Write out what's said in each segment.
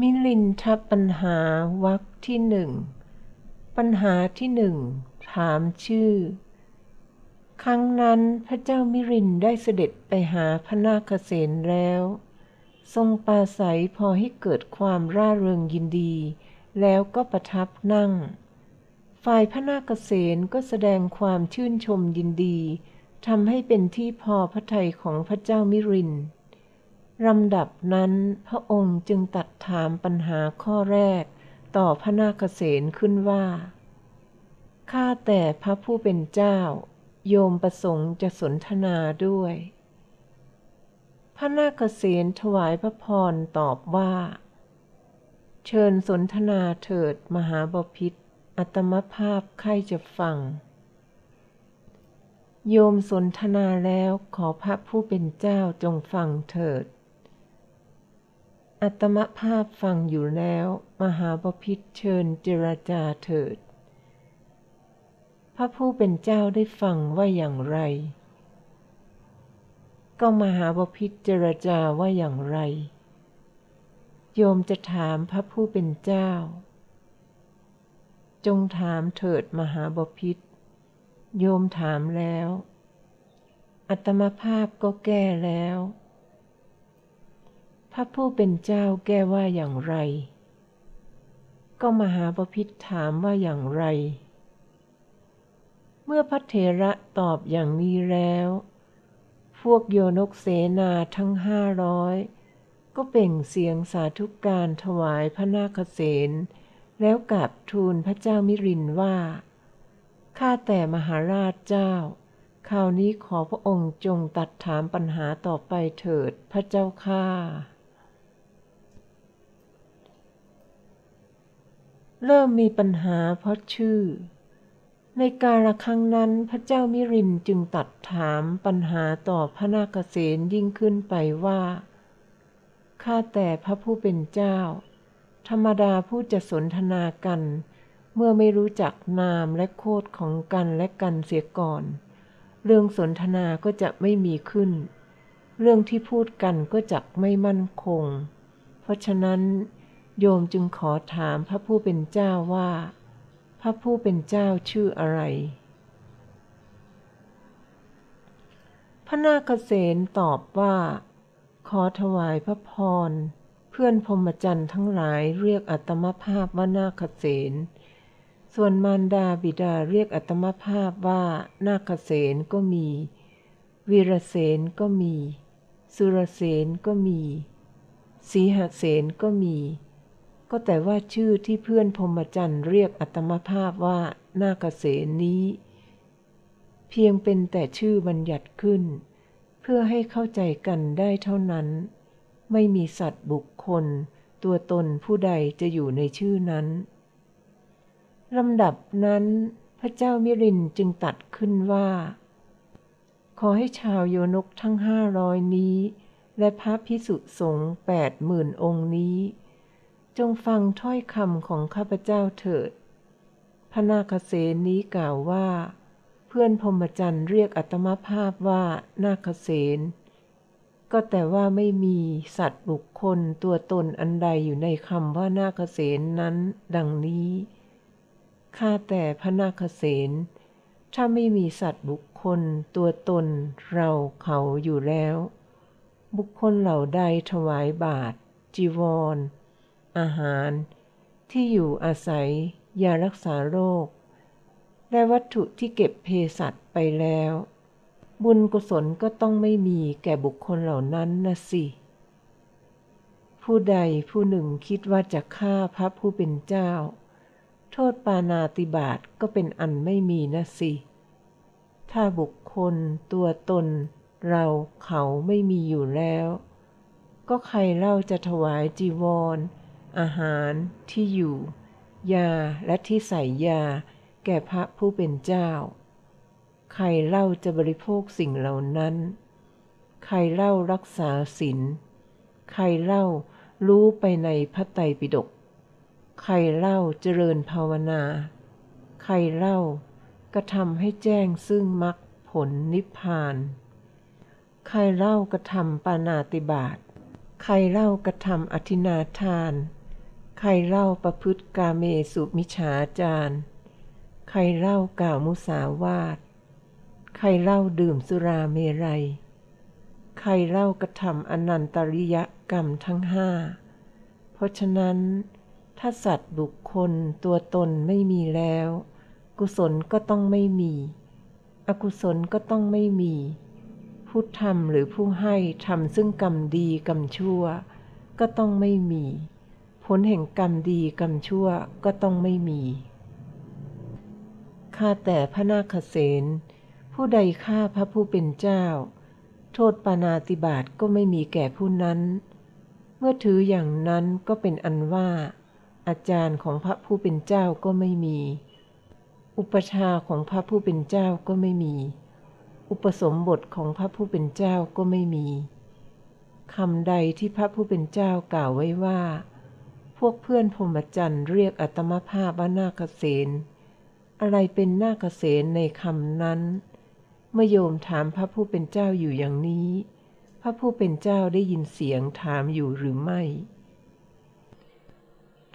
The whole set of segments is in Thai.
มิลินทปัญหาวักที่หนึ่ง ปัญหาที่หนึ่ง ถามชื่อ ครั้งนั้นพระเจ้ามิรินได้เสด็จไปหาพระนาคเษนแล้ว ทรงปราศัยพอให้เกิดความร่าเริงยินดี แล้วก็ประทับนั่ง ฝ่ายพระนาคเษนก็แสดงความชื่นชมยินดีทำให้เป็นที่พอพระทัยของพระเจ้ามิริน ลำดับนั้นพระองค์จึงตัดถามปัญหาข้อแรก ต่อพระนาคเษนขึ้นว่า ข้าแต่พระผู้เป็นเจ้า โยมประสงค์จะสนทนาด้วย พระนาคเษนถวายพระพรตอบว่า เชิญสนทนาเถิดมหาบพิษอัตมภาพใครจะฟัง โยมสนทนาแล้วขอพระผู้เป็นเจ้าจงฟังเถิด อัตมภาพฟังอยู่แล้ว มหาบพิษเชิญเจรจาเถิด พระผู้เป็นเจ้าได้ฟังว่าอย่างไร ก็มหาบพิษเจรจาว่าอย่างไร โยมจะถามพระผู้เป็นเจ้า จงถามเถิดมหาบพิษโยมถามแล้ว อัตมภาพก็แก้แล้ว พระผู้เป็นเจ้าแก้ว่าอย่างไร ก็มหาปพิธถามว่าอย่างไร เมื่อพระเถระตอบอย่างนี้แล้ว พวกโยนกเสนาทั้งห้าร้อยก็เป่งเสียงสาธุการถวายพระนาคเษนแล้วกราบทูลพระเจ้ามิรินว่า ข้าแต่มหาราชเจ้า คราวนี้ขอพระองค์จงตัดถามปัญหาต่อไปเถิดพระเจ้าข้า เริ่มมีปัญหาเพราะชื่อ ในการลครั้งนั้นพระเจ้ามิรินจึงตัดถามปัญหาต่อพระนาคเษนยิ่งขึ้นไปว่า ข้าแต่พระผู้เป็นเจ้า ธรรมดาผู้จะสนทนากัน เมื่อไม่รู้จักนามและโคดของกันและกันเสียก่อน เรื่องสนทนาก็จะไม่มีขึ้น เรื่องที่พูดกันก็จะไม่มั่นคง เพราะฉะนั้น โยมจึงขอถามพระผู้เป็นเจ้าว่า พระผู้เป็นเจ้าชื่ออะไร พระนาคเษนตอบว่า ขอถวายพระพร เพื่อนพรมจันทร์ทั้งหลายเรียกอัตมภาพว่านาคเษนส่วนมารดาบิดาเรียกอัตมภาพว่านาคเษนก็มี วีรเสนก็มี สุรเสนก็มีสีหเสนก็มี ก็แต่ว่าชื่อที่เพื่อนพรมจันทร์เรียกอัตมภาพว่านาคเสนนี้ เพียงเป็นแต่ชื่อบัญญัติขึ้น เพื่อให้เข้าใจกันได้เท่านั้น ไม่มีสัตว์บุคคล ตัวตนผู้ใดจะอยู่ในชื่อนั้นลำดับนั้นพระเจ้ามิรินจึงตัดขึ้นว่า ขอให้ชาวโยนกทั้งห้าร้อยนี้ และพระพิสุสงฆ์แปดหมื่นองค์นี้ จงฟังถ้อยคำของข้าพเจ้าเถิด พระนาคเษนนี้กล่าวว่า เพื่อนพรมจันทร์เรียกอัตมภาพว่านาคเษนก็แต่ว่าไม่มีสัตว์บุคคลตัวตนอันใดอยู่ในคำว่านาคเษนนั้น ดังนี้ ข้าแต่พระนาคเษนถ้าไม่มีสัตว์บุคคลตัวตนเราเขาอยู่แล้ว บุคคลเหล่าใดถวายบาท จีวร อาหาร ที่อยู่อาศัย ยารักษาโรค และวัตถุที่เก็บเพสัตไปแล้ว บุญกุศลก็ต้องไม่มีแก่บุคคลเหล่านั้นนะสิ ผู้ใดผู้หนึ่งคิดว่าจะฆ่าพระผู้เป็นเจ้า โทษปานาติบาตก็เป็นอันไม่มีนะสิ ถ้าบุคคลตัวตน เราเขาไม่มีอยู่แล้วก็ใครเล่าจะถวายจีวร อาหารที่อยู่ ยาและที่ใส่ยา แก่พระผู้เป็นเจ้า ใครเล่าจะบริโภคสิ่งเหล่านั้น ใครเล่ารักษาศีลใครเล่ารู้ไปในพระไตรปิฎกใครเล่าเจริญภาวนา ใครเล่ากระทำให้แจ้งซึ่งมรรคผลนิพพาน ใครเล่ากระทำปานาติบาตใครเล่ากระทำอธินาทาน ใครเล่าประพฤติกาเมสุมิฉาจารใครเล่ากล่าวมุสาวาท ใครเล่าดื่มสุราเมรัย ใครเล่ากระทำอนันตริยกรรมทั้งห้า เพราะฉะนั้น ถ้าสัตว์บุคคลตัวตนไม่มีแล้ว กุศลก็ต้องไม่มี อกุศลก็ต้องไม่มี ผู้ทำหรือผู้ให้ทำซึ่งกรรมดีกรรมชั่ว ก็ต้องไม่มี ผลแห่งกรรมดีกรรมชั่วก็ต้องไม่มี ข้าแต่พระนาคเษนผู้ใดฆ่าพระผู้เป็นเจ้า โทษปานาติบาตก็ไม่มีแก่ผู้นั้น เมื่อถืออย่างนั้นก็เป็นอันว่า อาจารย์ของพระผู้เป็นเจ้าก็ไม่มี อุปชาของพระผู้เป็นเจ้าก็ไม่มี อุปสมบทของพระผู้เป็นเจ้าก็ไม่มีคำใดที่พระผู้เป็นเจ้ากล่าวไว้ว่า วกเพื่อนพรหมจรรย์เรียกอัตมภาพว่านาคเษนอะไรเป็นนาคเษนในคำนั้นเมื่อโยมถามพระผู้เป็นเจ้าอยู่อย่างนี้ พระผู้เป็นเจ้าได้ยินเสียงถามอยู่หรือไม่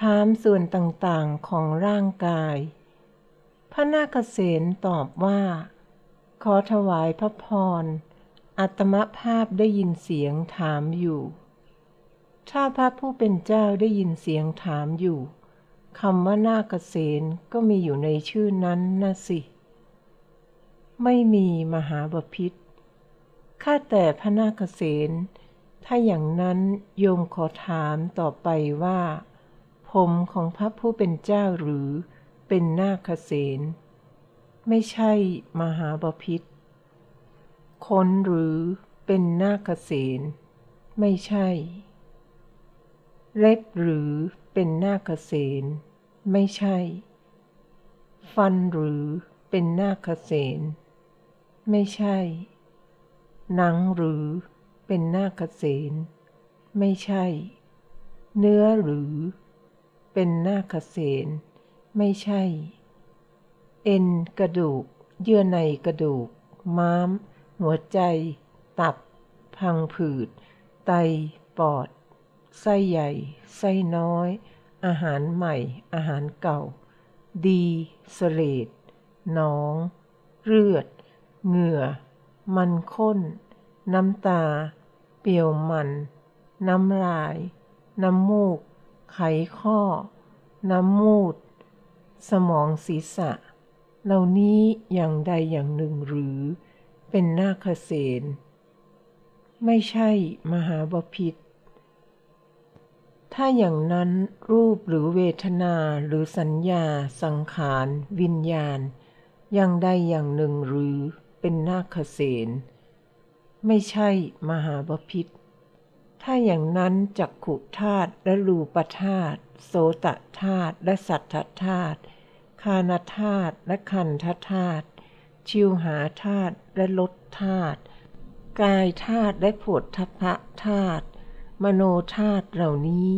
ถามส่วนต่างๆของร่างกาย พระนาคเษนตอบว่า ขอถวายพระพรอัตมภาพได้ยินเสียงถามอยู่ ถ้าพระผู้เป็นเจ้าได้ยินเสียงถามอยู่คำว่านาคเษนก็มีอยู่ในชื่อนั้นนะสิ ไม่มีมหาบพิษข้าแต่พระนาคเษนถ้าอย่างนั้นโยมขอถามต่อไปว่า ผมของพระผู้เป็นเจ้าหรือเป็นนาคเษนไม่ใช่มหาบพิษขนหรือเป็นนาคเษนไม่ใช่ เล็บหรือเป็นนาคเษนไม่ใช่ ฟันหรือเป็นนาคเษนไม่ใช่ หนังหรือเป็นนาคเษนไม่ใช่ เนื้อหรือ เป็นนาคเษนไม่ใช่ เอ็นกระดูก เยื่อในกระดูก ม้าม หัวใจ ตับ พังผืด ไต ปอด ไส้ใหญ่ ไส้น้อย อาหารใหม่ อาหารเก่า ดีสเลดหนอง เลือด เหงื่อ มันข้น น้ำตา เปรียวมัน น้ำลาย น้ำมูก ไขข้อ น้ำมูด สมองศีรษะ เหล่านี้อย่างใดอย่างหนึ่งหรือ เป็นนาคเษนไม่ใช่มหาบพิษ ถ้าอย่างนั้นรูปหรือเวทนาหรือสัญญา สังขาร วิญญาณ อย่างใดอย่างหนึ่งหรือเป็นนาคเษนไม่ใช่มหาบพิษ ถ้าอย่างนั้นจักขุธาตุและรูปธาตุโสตธาตุและสัทธธาตุคานธาตุและคันธธาตุชิวหาธาตุและลดธาตุกายธาตุและผฏฐพะธาตุ มโนธาตุเหล่านี้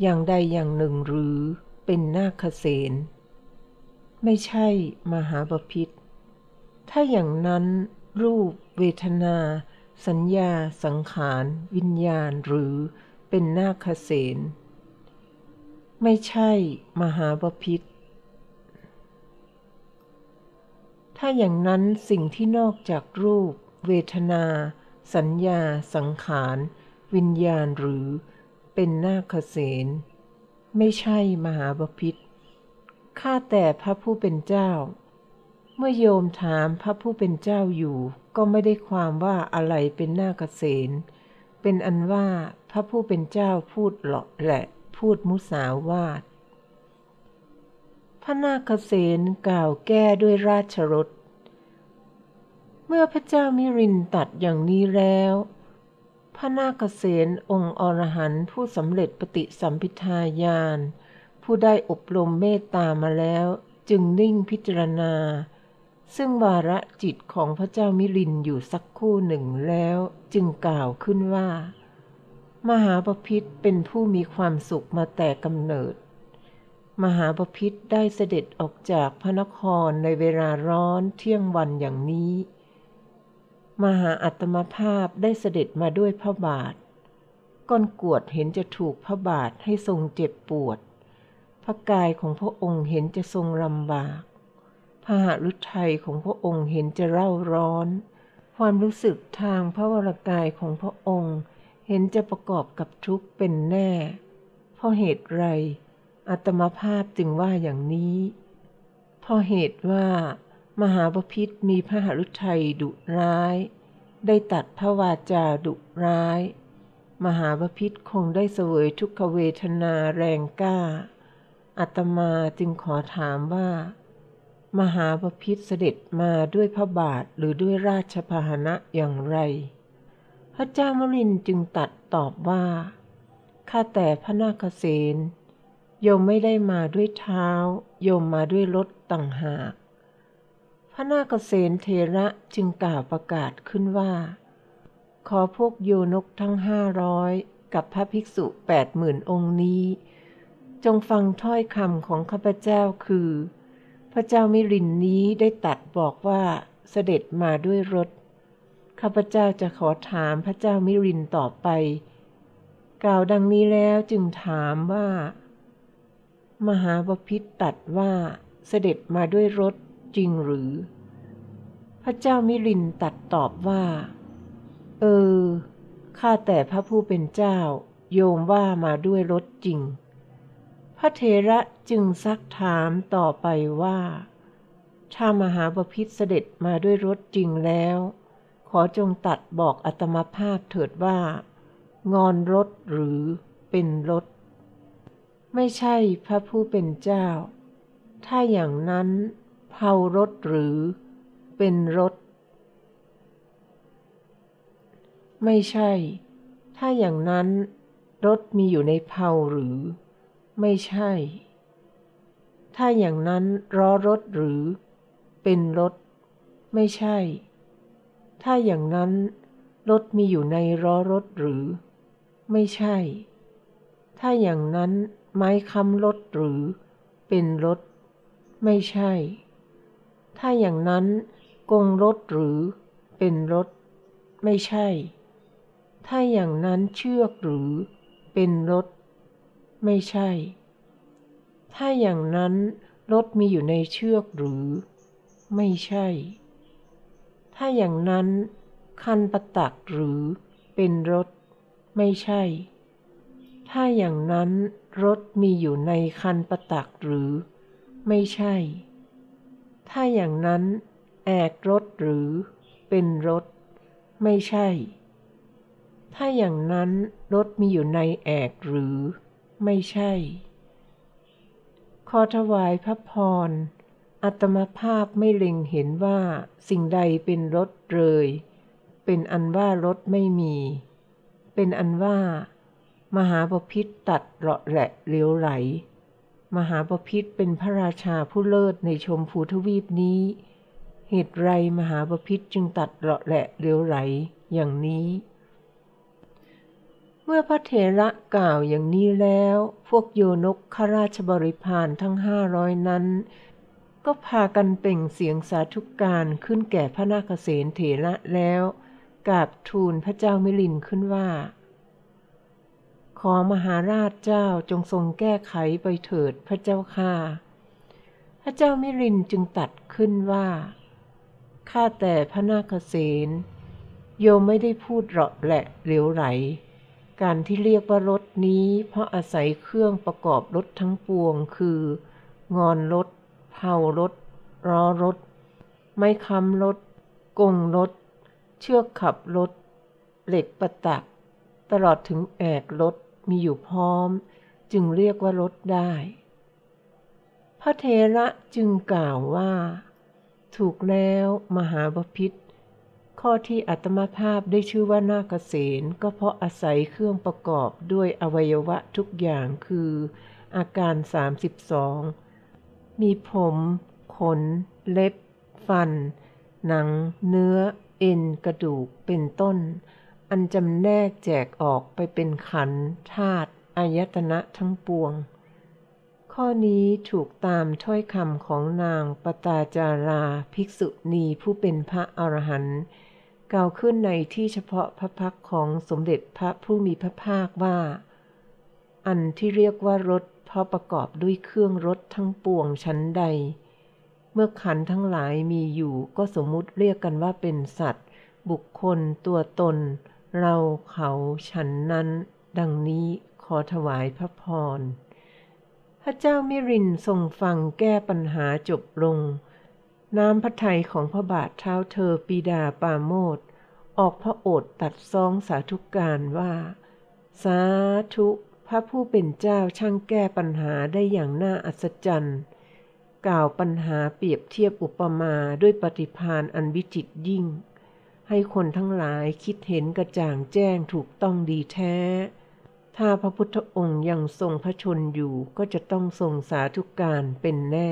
อย่างใดอย่างหนึ่งหรือเป็นนาคเษนไม่ใช่มหาบพิษ ถ้าอย่างนั้นรูปเวทนา สัญญาสังขาร วิญญาณหรือเป็นนาคเษนไม่ใช่มหาบพิษ ถ้าอย่างนั้นสิ่งที่นอกจากรูป เวทนา สัญญาสังขาร วิญญาณหรือเป็นนาคเษนไม่ใช่มหาบพิษข้าแต่พระผู้เป็นเจ้า เมื่อโยมถามพระผู้เป็นเจ้าอยู่ ก็ไม่ได้ความว่าอะไรเป็นนาคเษนเป็นอันว่าพระผู้เป็นเจ้าพูดหลอกแหละพูดมุสาวาทพระนาคเษนกล่าวแก้ด้วยราชรถ เมื่อพระเจ้ามิรินตัดอย่างนี้แล้ว ระนาคเษนองค์อรหันต์ผู้สำเร็จปฏิสัมพิทาญาณผู้ได้อบรมเมตตามาแล้ว จึงนิ่งพิจารณา ซึ่งวาระจิตของพระเจ้ามิลินอยู่สักคู่หนึ่งแล้ว จึงกล่าวขึ้นว่า มหาปพิธเป็นผู้มีความสุขมาแต่กำเนิด มหาปพิธได้เสด็จออกจากพระนครในเวลาร้อนเที่ยงวันอย่างนี้ มหาอัตมภาพได้เสด็จมาด้วยพระบาท ก้อนกวดเห็นจะถูกพระบาทให้ทรงเจ็บปวด พระกายของพระองค์เห็นจะทรงลำบาก พระหฤทัยของพระองค์เห็นจะเร่าร้อน ความรู้สึกทางพระวรกายของพระองค์เห็นจะประกอบกับทุกข์เป็นแน่ เพราะเหตุไรอัตมภาพจึงว่าอย่างนี้ เพราะเหตุว่า มหาปพิธมีพระหฤทัยดุร้าย ได้ตัดพระวาจาดุร้าย มหาปพิธคงได้เสวยทุกขเวทนาแรงกล้า อัตมาจึงขอถามว่า มหาปพิธเสด็จมาด้วยพระบาทหรือด้วยราชพาหนะอย่างไร พระเจ้ามรินจึงตัดตอบว่า ข้าแต่พระนาคเษนโยมไม่ได้มาด้วยเท้า โยมมาด้วยรถต่างหาก ระนาคเษนเทระจึงกล่าวประกาศขึ้นว่า ขอพวกโยนกทั้งห้าร้อยกับพระภิกษุแปดหมื่นองค์นี้ จงฟังถ้อยคำของข้าพเจ้าคือ พระเจ้ามิรินนี้ได้ตัดบอกว่าเสด็จมาด้วยรถ ข้าพเจ้าจะขอถามพระเจ้ามิรินต่อไป กล่าวดังนี้แล้วจึงถามว่า มหาบพิตรตัดว่าเสด็จมาด้วยรถ จริงหรือ พระเจ้ามิรินตัดตอบว่า เออ ข้าแต่พระผู้เป็นเจ้า โยมว่ามาด้วยรถจริง พระเทระจึงซักถามต่อไปว่า ถ้ามหาบพิตรเสด็จมาด้วยรถจริงแล้ว ขอจงตัดบอกอัตมภาพเถิดว่า งอนรถหรือเป็นรถ ไม่ใช่พระผู้เป็นเจ้า ถ้าอย่างนั้น เผารถหรือ เป็นรถ ไม่ใช่ ถ้าอย่างนั้น รถมีอยู่ในเผาหรือ ไม่ใช่ ถ้าอย่างนั้นล้อรถหรือ เป็นรถ ไม่ใช่ ถ้าอย่างนั้นรถมีอยู่ในล้อรถหรือ ไม่ใช่ ถ้าอย่างนั้นไม้ค้ำรถหรือ เป็นรถ ไม่ใช่ ถ้าอย่างนั้นกงรถหรือเป็นรถ ไม่ใช่ ถ้าอย่างนั้นเชือกหรือเป็นรถ ไม่ใช่ ถ้าอย่างนั้นรถมีอยู่ในเชือกหรือ ไม่ใช่ ถ้าอย่างนั้น คันประตักหรือเป็นรถ ไม่ใช่ ถ้าอย่างนั้นรถมีอยู่ในคันประตักหรือ ไม่ใช่ ถ้าอย่างนั้น แอกรถหรือ เป็นรถ ไม่ใช่ ถ้าอย่างนั้นรถมีอยู่ในแอกหรือ ไม่ใช่ ขอถวายพระพรอัตมภาพไม่เล็งเห็นว่าสิ่งใดเป็นรถเลย เป็นอันว่ารถไม่มี เป็นอันว่า มหาปพิธตัดเลาะแหละเลี้ยวไหล มหาปพิธเป็นพระราชาผู้เลิศในชมพูทวีปนี้ เหตุไรมหาปพิธจึงตัดเลาะแหละเลี้ยวไหลอย่างนี้ เมื่อพระเถระกล่าวอย่างนี้แล้ว พวกโยนกข้าราชบริพารทั้งห้าร้อยนั้น ก็พากันเป่งเสียงสาธุการขึ้นแก่พระนาคเษนเถระแล้วกราบทูลพระเจ้ามิลินขึ้นว่า ขอมหาราชเจ้าจงทรงแก้ไขไปเถิดพระเจ้าค่ะ พระเจ้ามิลินจึงตัดขึ้นว่า ข้าแต่พระนาคเษนโยมไม่ได้พูดเหราะแหละเหลวไหล การที่เรียกว่ารถนี้ เพราะอาศัยเครื่องประกอบรถทั้งปวงคือ งอนรถเผารถล้อรถ ไม้ค้ำรถกงรถ เชือกขับรถ เหล็กประตัก ตลอดถึงแอกรถ มีอยู่พร้อม จึงเรียกว่ารถได้ พระเทระจึงกล่าวว่า ถูกแล้วมหาบพิษข้อที่อัตมาภาพได้ชื่อว่านาคเษนก็เพราะอาศัยเครื่องประกอบด้วยอวัยวะทุกอย่างคือ อาการ 32 มีผม ขน เล็บ ฟัน หนัง เนื้อ เอ็น กระดูกเป็นต้น อันจำแนกแจกออกไปเป็นขันธ์ธาตุอายตนะทั้งปวง ข้อนี้ถูกตามถ้อยคำของนางปตาจาราภิกษุณีผู้เป็นพระอรหันต์กล่าวขึ้นในที่เฉพาะพระพักของสมเด็จพระผู้มีพระภาคว่า อันที่เรียกว่ารถเพราะประกอบด้วยเครื่องรถทั้งปวงชั้นใด เมื่อขันธ์ทั้งหลายมีอยู่ก็สมมุติเรียกกันว่าเป็นสัตว์ บุคคลตัวตน เราเขาฉันนั้น ดังนี้ขอถวายพระพร พระเจ้ามิรินทรงฟังแก้ปัญหาจบลง น้ำพระทัยของพระบาทเท้าเธอปีดาปาโมดออกพระโอษฐ์ตัดซองสาธุการว่า สาธุพระผู้เป็นเจ้าช่างแก้ปัญหาได้อย่างน่าอัศจรรย์ กล่าวปัญหาเปรียบเทียบอุปมาด้วยปฏิพานอันวิจิตยิ่ง ให้คนทั้งหลายคิดเห็นกระจ่างแจ้งถูกต้องดีแท้ ถ้าพระพุทธองค์ยังทรงพระชนอยู่ก็จะต้องทรงสาธุการเป็นแน่